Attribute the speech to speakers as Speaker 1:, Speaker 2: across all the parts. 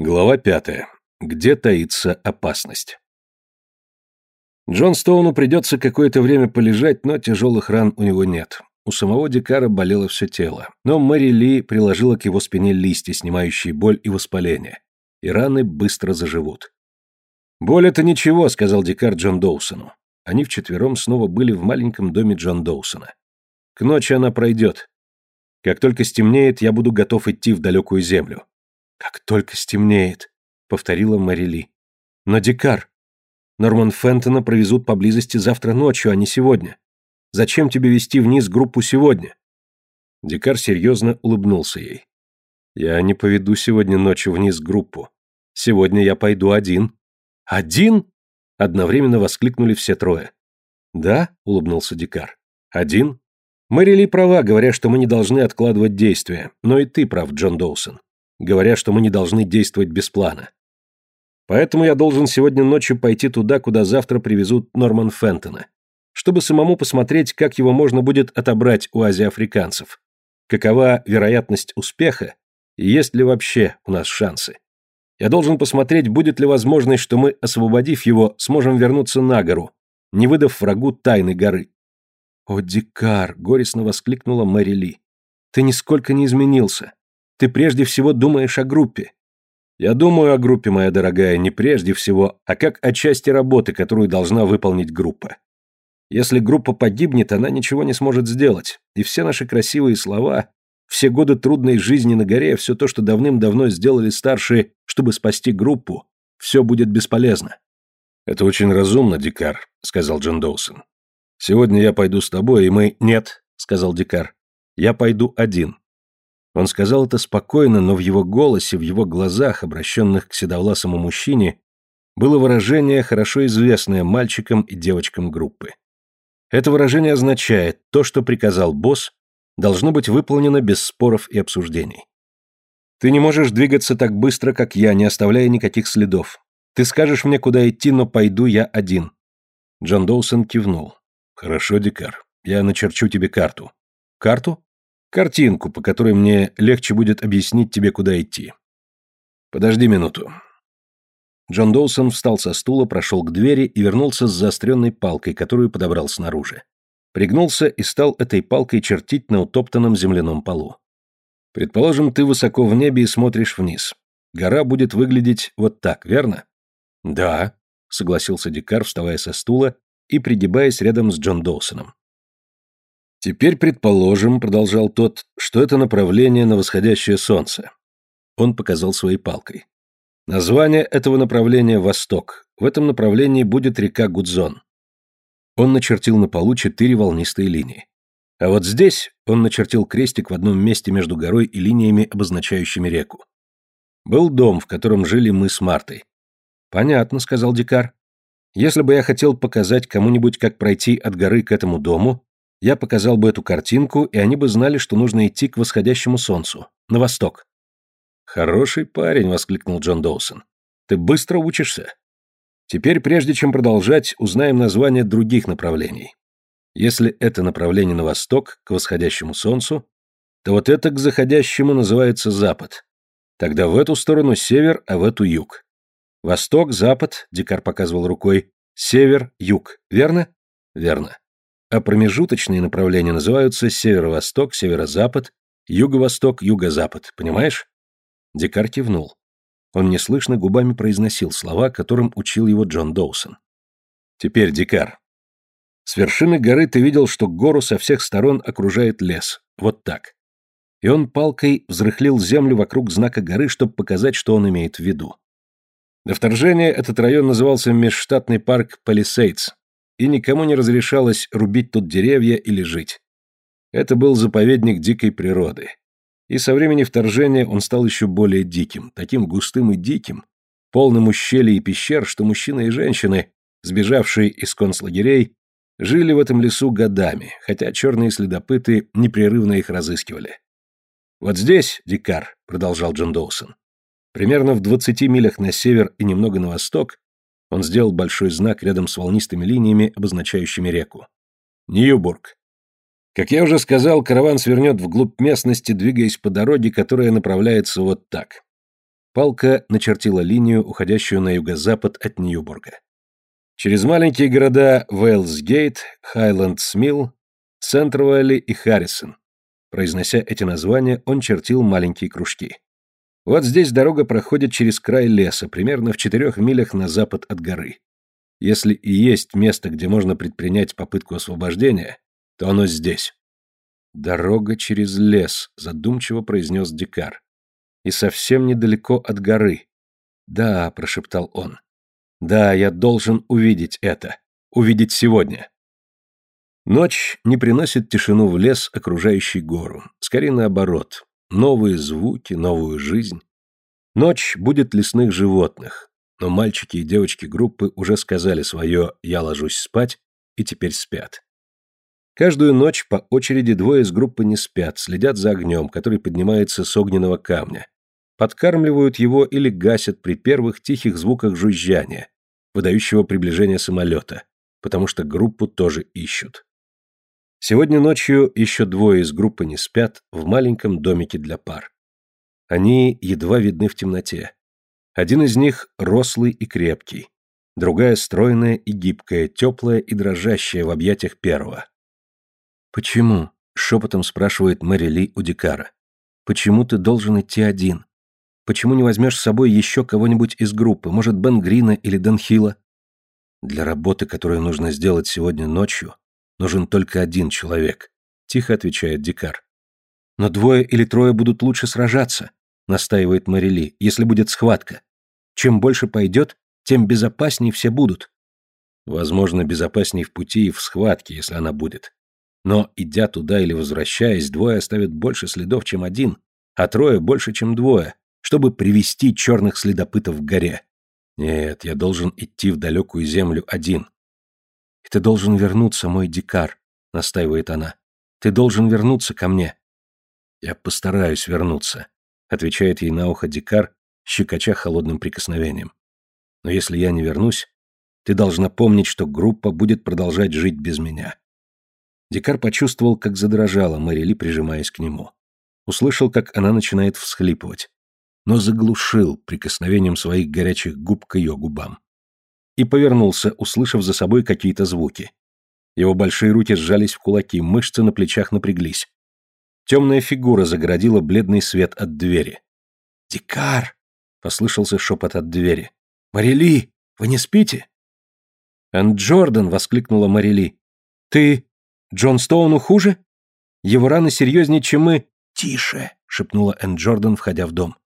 Speaker 1: Глава пятая. Где таится опасность? Джон Стоуну придется какое-то время полежать, но тяжелых ран у него нет. У самого Дикара болело все тело, но Мэри Ли приложила к его спине листья, снимающие боль и воспаление, и раны быстро заживут. «Боль — это ничего», — сказал Дикар Джон Доусону. Они вчетвером снова были в маленьком доме Джон Доусона. «К ночи она пройдет. Как только стемнеет, я буду готов идти в далекую землю». «Как только стемнеет», — повторила Марили. «Но, Дикар, Норман Фентона провезут поблизости завтра ночью, а не сегодня. Зачем тебе вести вниз группу сегодня?» Дикар серьезно улыбнулся ей. «Я не поведу сегодня ночью вниз группу. Сегодня я пойду один». «Один?» — одновременно воскликнули все трое. «Да», — улыбнулся Дикар. «Один?» Мэрили права, говоря, что мы не должны откладывать действия, но и ты прав, Джон Доусон говоря, что мы не должны действовать без плана. Поэтому я должен сегодня ночью пойти туда, куда завтра привезут Норман Фентона, чтобы самому посмотреть, как его можно будет отобрать у азиафриканцев, какова вероятность успеха и есть ли вообще у нас шансы. Я должен посмотреть, будет ли возможность, что мы, освободив его, сможем вернуться на гору, не выдав врагу тайны горы. «О, Дикар!» — горестно воскликнула Мэри Ли. «Ты нисколько не изменился. Ты прежде всего думаешь о группе. Я думаю о группе, моя дорогая, не прежде всего, а как о части работы, которую должна выполнить группа. Если группа погибнет, она ничего не сможет сделать, и все наши красивые слова, все годы трудной жизни на горе, все то, что давным-давно сделали старшие, чтобы спасти группу, все будет бесполезно. «Это очень разумно, Дикар», — сказал Джон Доусон. «Сегодня я пойду с тобой, и мы...» «Нет», — сказал Дикар. «Я пойду один. Он сказал это спокойно, но в его голосе, в его глазах, обращенных к седовласому мужчине, было выражение, хорошо известное мальчикам и девочкам группы. Это выражение означает, то, что приказал босс, должно быть выполнено без споров и обсуждений. Ты не можешь двигаться так быстро, как я, не оставляя никаких следов. Ты скажешь мне, куда идти, но пойду я один. Джон Доусон кивнул. Хорошо, Дикар. Я начерчу тебе карту. Карту? Картинку, по которой мне легче будет объяснить тебе, куда идти. Подожди минуту. Джон Доусон встал со стула, прошел к двери и вернулся с заостренной палкой, которую подобрал снаружи. Пригнулся и стал этой палкой чертить на утоптанном земляном полу. Предположим, ты высоко в небе и смотришь вниз. Гора будет выглядеть вот так, верно? Да, согласился Дикар, вставая со стула и пригибаясь рядом с Джон Доусоном. Теперь предположим, продолжал тот, что это направление на восходящее солнце. Он показал своей палкой. Название этого направления Восток. В этом направлении будет река Гудзон. Он начертил на полу четыре волнистые линии. А вот здесь он начертил крестик в одном месте между горой и линиями, обозначающими реку. Был дом, в котором жили мы с Мартой. Понятно, сказал Дикар. Если бы я хотел показать кому-нибудь, как пройти от горы к этому дому, я показал бы эту картинку, и они бы знали, что нужно идти к восходящему солнцу, на восток. «Хороший парень», — воскликнул Джон Доусон. «Ты быстро учишься. Теперь, прежде чем продолжать, узнаем название других направлений. Если это направление на восток, к восходящему солнцу, то вот это к заходящему называется запад. Тогда в эту сторону север, а в эту юг. Восток, запад, Дикар показывал рукой, север, юг. Верно? Верно а промежуточные направления называются северо-восток, северо-запад, юго-восток, юго-запад. Понимаешь? Дикар кивнул. Он неслышно губами произносил слова, которым учил его Джон Доусон. Теперь, Дикар. С вершины горы ты видел, что гору со всех сторон окружает лес. Вот так. И он палкой взрыхлил землю вокруг знака горы, чтобы показать, что он имеет в виду. До вторжения этот район назывался межштатный парк Палисейдс, и никому не разрешалось рубить тут деревья или жить. Это был заповедник дикой природы. И со времени вторжения он стал еще более диким, таким густым и диким, полным ущелий и пещер, что мужчины и женщины, сбежавшие из концлагерей, жили в этом лесу годами, хотя черные следопыты непрерывно их разыскивали. «Вот здесь, Дикар», — продолжал Джон Доусон, примерно в двадцати милях на север и немного на восток, он сделал большой знак рядом с волнистыми линиями, обозначающими реку. Ньюбург. Как я уже сказал, караван свернет вглубь местности, двигаясь по дороге, которая направляется вот так. Палка начертила линию, уходящую на юго-запад от Ньюбурга. Через маленькие города Вейлсгейт, Хайлендс-Милл, Центр-Вэлли и Харрисон. Произнося эти названия, он чертил маленькие кружки. Вот здесь дорога проходит через край леса, примерно в четырех милях на запад от горы. Если и есть место, где можно предпринять попытку освобождения, то оно здесь. «Дорога через лес», — задумчиво произнес Дикар. «И совсем недалеко от горы». «Да», — прошептал он. «Да, я должен увидеть это. Увидеть сегодня». Ночь не приносит тишину в лес, окружающий гору. Скорее наоборот. Новые звуки, новую жизнь. Ночь будет лесных животных. Но мальчики и девочки группы уже сказали свое «я ложусь спать» и теперь спят. Каждую ночь по очереди двое из группы не спят, следят за огнем, который поднимается с огненного камня. Подкармливают его или гасят при первых тихих звуках жужжания, выдающего приближение самолета, потому что группу тоже ищут. Сегодня ночью еще двое из группы не спят в маленьком домике для пар. Они едва видны в темноте. Один из них рослый и крепкий, другая стройная и гибкая, теплая и дрожащая в объятиях первого. «Почему?» — шепотом спрашивает Мэри Ли у Дикара. «Почему ты должен идти один? Почему не возьмешь с собой еще кого-нибудь из группы, может, Бен Грина или Дэн Хилла?» «Для работы, которую нужно сделать сегодня ночью, Нужен только один человек», — тихо отвечает Дикар. «Но двое или трое будут лучше сражаться», — настаивает Марили, «если будет схватка. Чем больше пойдет, тем безопаснее все будут». Возможно, безопасней в пути и в схватке, если она будет. Но, идя туда или возвращаясь, двое оставят больше следов, чем один, а трое больше, чем двое, чтобы привести черных следопытов к горе. Нет, я должен идти в далекую землю один. Ты должен вернуться, мой дикар, настаивает она. Ты должен вернуться ко мне. Я постараюсь вернуться, отвечает ей на ухо дикар, щекоча холодным прикосновением. Но если я не вернусь, ты должна помнить, что группа будет продолжать жить без меня. Дикар почувствовал, как задрожала Мэрили, прижимаясь к нему. Услышал, как она начинает всхлипывать. Но заглушил прикосновением своих горячих губ к ее губам и повернулся, услышав за собой какие-то звуки. Его большие руки сжались в кулаки, мышцы на плечах напряглись. Темная фигура загородила бледный свет от двери. «Дикар!» — послышался шепот от двери. «Марили, вы не спите?» «Энн Джордан!» — воскликнула Марили. «Ты... Джон Стоуну хуже? Его раны серьезнее, чем мы...» «Тише!» — шепнула Энн Джордан, входя в дом.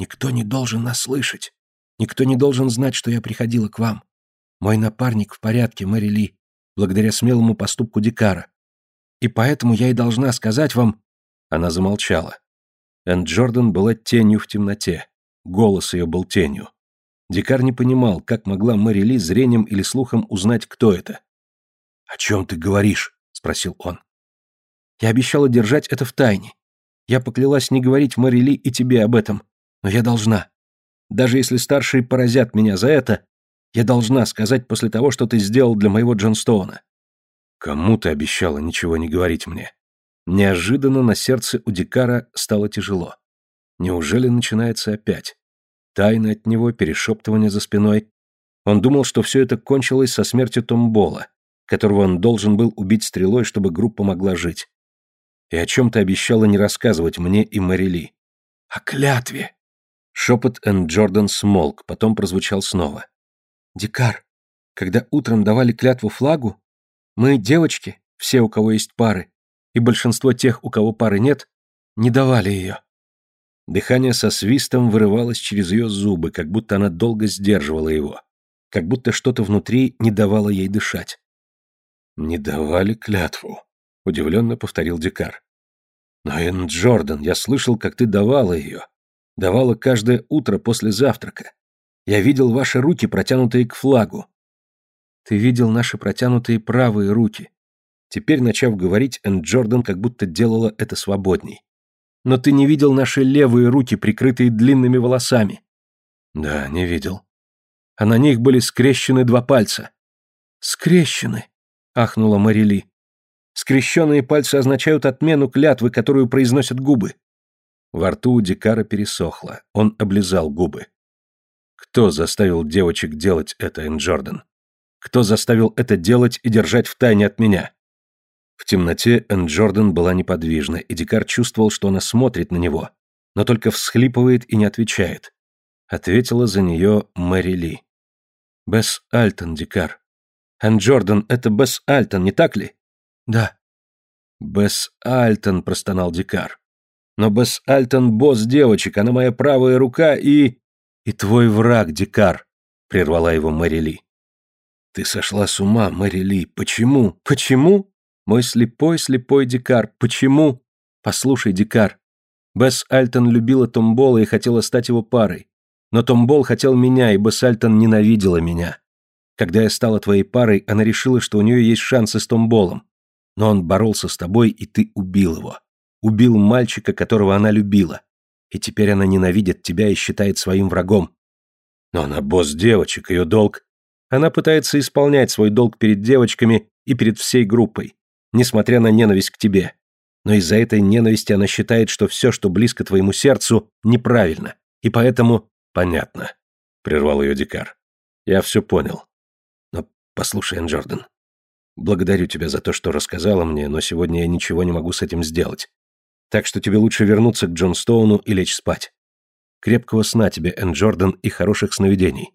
Speaker 1: «Никто не должен нас слышать. Никто не должен знать, что я приходила к вам. Мой напарник в порядке, Мэри Ли, благодаря смелому поступку Дикара. И поэтому я и должна сказать вам...» Она замолчала. Энн Джордан была тенью в темноте. Голос ее был тенью. Дикар не понимал, как могла Мэри Ли зрением или слухом узнать, кто это. «О чем ты говоришь?» — спросил он. «Я обещала держать это в тайне. Я поклялась не говорить Мэри Ли и тебе об этом, но я должна. Даже если старшие поразят меня за это, я должна сказать после того, что ты сделал для моего Джонстоуна. Кому ты обещала ничего не говорить мне? Неожиданно на сердце у Дикара стало тяжело. Неужели начинается опять? Тайна от него, перешептывание за спиной. Он думал, что все это кончилось со смертью Томбола, которого он должен был убить стрелой, чтобы группа могла жить. И о чем ты обещала не рассказывать мне и Марили. О клятве. Шепот Энн Джордан смолк, потом прозвучал снова. Дикар, когда утром давали клятву флагу, мы, девочки, все, у кого есть пары, и большинство тех, у кого пары нет, не давали ее. Дыхание со свистом вырывалось через ее зубы, как будто она долго сдерживала его, как будто что-то внутри не давало ей дышать. «Не давали клятву», — удивленно повторил Дикар. «Но, Энн Джордан, я слышал, как ты давала ее. Давала каждое утро после завтрака. Я видел ваши руки, протянутые к флагу. Ты видел наши протянутые правые руки. Теперь, начав говорить, Энн Джордан как будто делала это свободней. Но ты не видел наши левые руки, прикрытые длинными волосами. Да, не видел. А на них были скрещены два пальца. Скрещены, ахнула Марили. Скрещенные пальцы означают отмену клятвы, которую произносят губы. Во рту у Дикара пересохло, он облизал губы. Кто заставил девочек делать это, Энн Джордан? Кто заставил это делать и держать в тайне от меня? В темноте Энн Джордан была неподвижна, и Дикар чувствовал, что она смотрит на него, но только всхлипывает и не отвечает. Ответила за нее Мэри Ли. «Бесс Альтон, Дикар. Энн Джордан, это Бесс Альтон, не так ли?» «Да». «Бесс Альтон», — простонал Дикар. «Но Бесс Альтон — босс девочек, она моя правая рука и...» «И твой враг, Дикар», — прервала его Мэри Ли. «Ты сошла с ума, Мэри Ли. Почему? Почему? Мой слепой-слепой Дикар. Почему? Послушай, Дикар. Бесс Альтон любила Томбола и хотела стать его парой. Но Томбол хотел меня, и Бесс Альтон ненавидела меня. Когда я стала твоей парой, она решила, что у нее есть шансы с Томболом. Но он боролся с тобой, и ты убил его. Убил мальчика, которого она любила. И теперь она ненавидит тебя и считает своим врагом. Но она босс девочек, ее долг... Она пытается исполнять свой долг перед девочками и перед всей группой, несмотря на ненависть к тебе. Но из-за этой ненависти она считает, что все, что близко твоему сердцу, неправильно. И поэтому... Понятно. Прервал ее Дикар. Я все понял. Но послушай, Джордан. Благодарю тебя за то, что рассказала мне, но сегодня я ничего не могу с этим сделать. Так что тебе лучше вернуться к Джон Стоуну и лечь спать. Крепкого сна тебе, Энн Джордан, и хороших сновидений.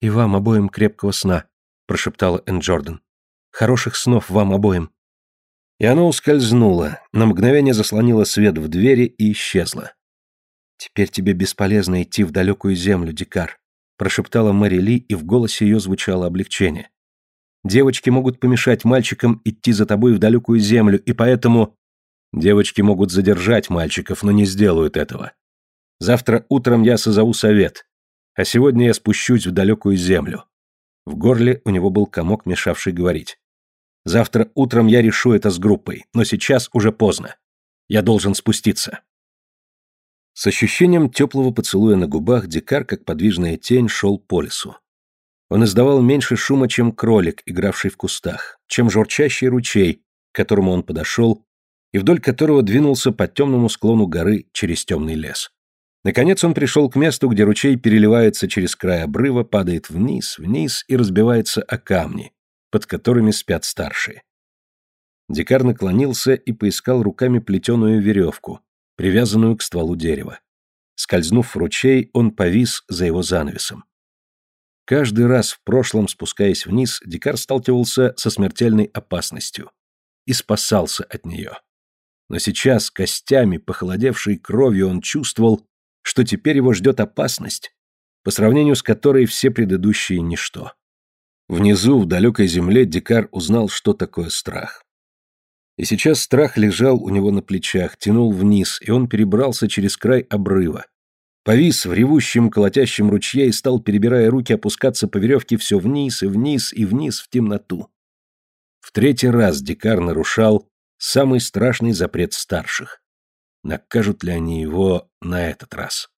Speaker 1: И вам обоим крепкого сна, прошептала Энн Джордан. Хороших снов вам обоим. И она ускользнула, на мгновение заслонила свет в двери и исчезла. Теперь тебе бесполезно идти в далекую землю, Дикар, прошептала Мэри Ли, и в голосе ее звучало облегчение. Девочки могут помешать мальчикам идти за тобой в далекую землю, и поэтому Девочки могут задержать мальчиков, но не сделают этого. Завтра утром я созову совет, а сегодня я спущусь в далекую землю. В горле у него был комок, мешавший говорить. Завтра утром я решу это с группой, но сейчас уже поздно. Я должен спуститься. С ощущением теплого поцелуя на губах Дикар, как подвижная тень, шел по лесу. Он издавал меньше шума, чем кролик, игравший в кустах, чем журчащий ручей, к которому он подошел и вдоль которого двинулся по темному склону горы через темный лес. Наконец он пришел к месту, где ручей переливается через край обрыва, падает вниз, вниз и разбивается о камни, под которыми спят старшие. Дикар наклонился и поискал руками плетеную веревку, привязанную к стволу дерева. Скользнув в ручей, он повис за его занавесом. Каждый раз в прошлом, спускаясь вниз, Дикар сталкивался со смертельной опасностью и спасался от нее. Но сейчас, костями, похолодевшей кровью, он чувствовал, что теперь его ждет опасность, по сравнению с которой все предыдущие – ничто. Внизу, в далекой земле, Дикар узнал, что такое страх. И сейчас страх лежал у него на плечах, тянул вниз, и он перебрался через край обрыва. Повис в ревущем, колотящем ручье и стал, перебирая руки, опускаться по веревке все вниз и вниз и вниз в темноту. В третий раз Дикар нарушал самый страшный запрет старших. Накажут ли они его на этот раз?